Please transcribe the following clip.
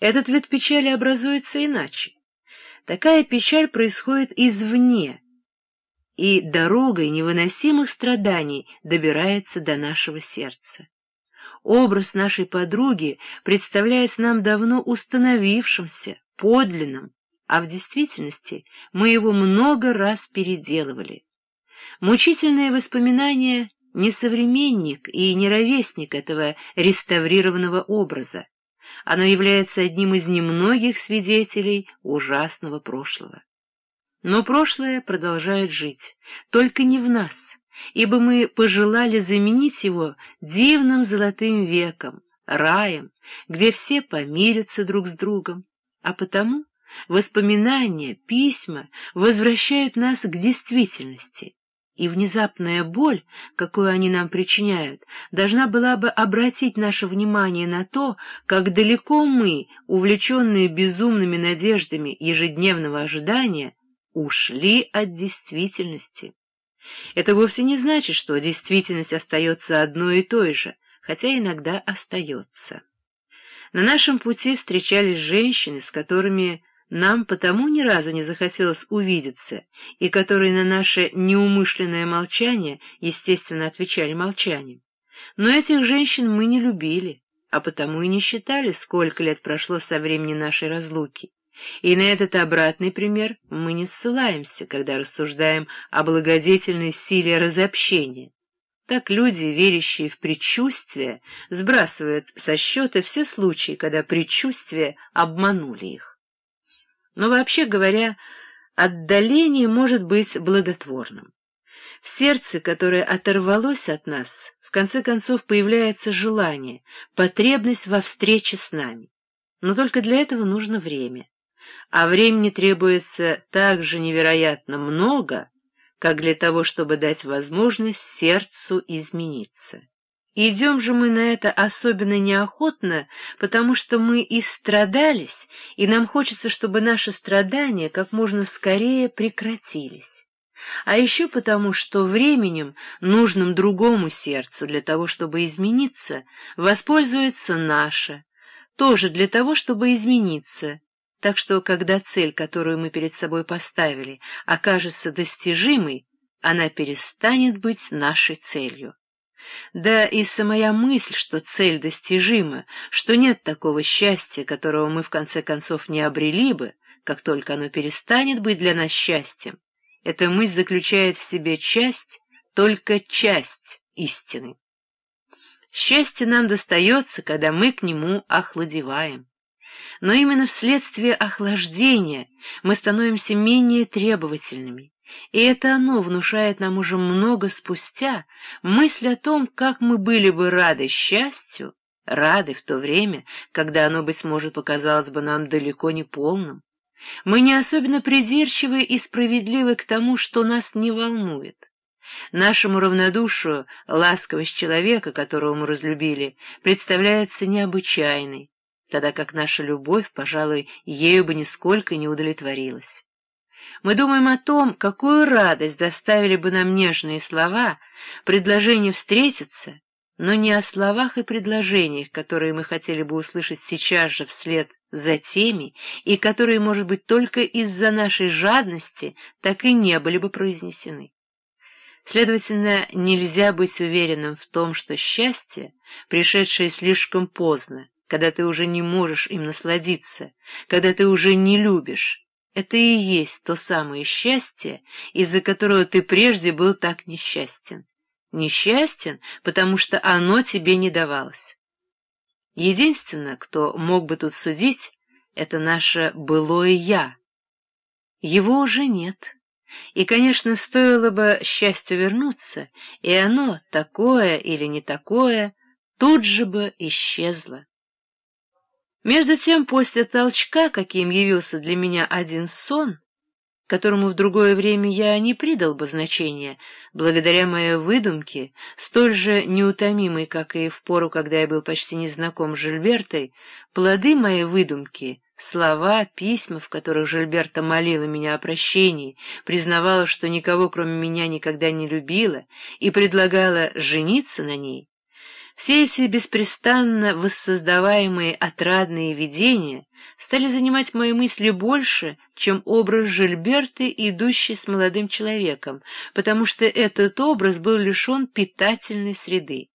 Этот вид печали образуется иначе. Такая печаль происходит извне, и дорогой невыносимых страданий добирается до нашего сердца. Образ нашей подруги представляется нам давно установившимся, подлинным, а в действительности мы его много раз переделывали. Мучительные воспоминания — не современник и не ровесник этого реставрированного образа. Оно является одним из немногих свидетелей ужасного прошлого. Но прошлое продолжает жить, только не в нас, ибо мы пожелали заменить его дивным золотым веком, раем, где все помирятся друг с другом, а потому воспоминания, письма возвращают нас к действительности, и внезапная боль, какую они нам причиняют, должна была бы обратить наше внимание на то, как далеко мы, увлеченные безумными надеждами ежедневного ожидания, ушли от действительности. Это вовсе не значит, что действительность остается одной и той же, хотя иногда остается. На нашем пути встречались женщины, с которыми нам потому ни разу не захотелось увидеться, и которые на наше неумышленное молчание, естественно, отвечали молчанием. Но этих женщин мы не любили, а потому и не считали, сколько лет прошло со времени нашей разлуки. И на этот обратный пример мы не ссылаемся, когда рассуждаем о благодетельной силе разобщения. Так люди, верящие в предчувствие, сбрасывают со счета все случаи, когда предчувствия обманули их. Но вообще говоря, отдаление может быть благотворным. В сердце, которое оторвалось от нас, в конце концов появляется желание, потребность во встрече с нами. Но только для этого нужно время а времени требуется так же невероятно много, как для того, чтобы дать возможность сердцу измениться. Идем же мы на это особенно неохотно, потому что мы истрадались, и нам хочется, чтобы наши страдания как можно скорее прекратились. А еще потому, что временем, нужным другому сердцу для того, чтобы измениться, воспользуется наше, тоже для того, чтобы измениться, так что, когда цель, которую мы перед собой поставили, окажется достижимой, она перестанет быть нашей целью. Да и самая мысль, что цель достижима, что нет такого счастья, которого мы в конце концов не обрели бы, как только оно перестанет быть для нас счастьем, эта мысль заключает в себе часть, только часть истины. Счастье нам достается, когда мы к нему охладеваем но именно вследствие охлаждения мы становимся менее требовательными, и это оно внушает нам уже много спустя мысль о том, как мы были бы рады счастью, рады в то время, когда оно, быть может, показалось бы нам далеко не полным. Мы не особенно придирчивы и справедливы к тому, что нас не волнует. Нашему равнодушию ласковость человека, которого мы разлюбили, представляется необычайной, тогда как наша любовь, пожалуй, ею бы нисколько не удовлетворилась. Мы думаем о том, какую радость доставили бы нам нежные слова, предложение встретиться, но не о словах и предложениях, которые мы хотели бы услышать сейчас же вслед за теми, и которые, может быть, только из-за нашей жадности так и не были бы произнесены. Следовательно, нельзя быть уверенным в том, что счастье, пришедшее слишком поздно, когда ты уже не можешь им насладиться, когда ты уже не любишь. Это и есть то самое счастье, из-за которого ты прежде был так несчастен. Несчастен, потому что оно тебе не давалось. Единственное, кто мог бы тут судить, это наше былое «я». Его уже нет. И, конечно, стоило бы счастью вернуться, и оно, такое или не такое, тут же бы исчезло. Между тем, после толчка, каким явился для меня один сон, которому в другое время я не придал бы значения, благодаря моей выдумке, столь же неутомимой, как и в пору, когда я был почти незнаком с Жильбертой, плоды моей выдумки, слова, письма, в которых Жильберта молила меня о прощении, признавала, что никого, кроме меня, никогда не любила, и предлагала жениться на ней, Все эти беспрестанно воссоздаваемые отрадные видения стали занимать мои мысли больше, чем образ Жильберты, идущий с молодым человеком, потому что этот образ был лишен питательной среды.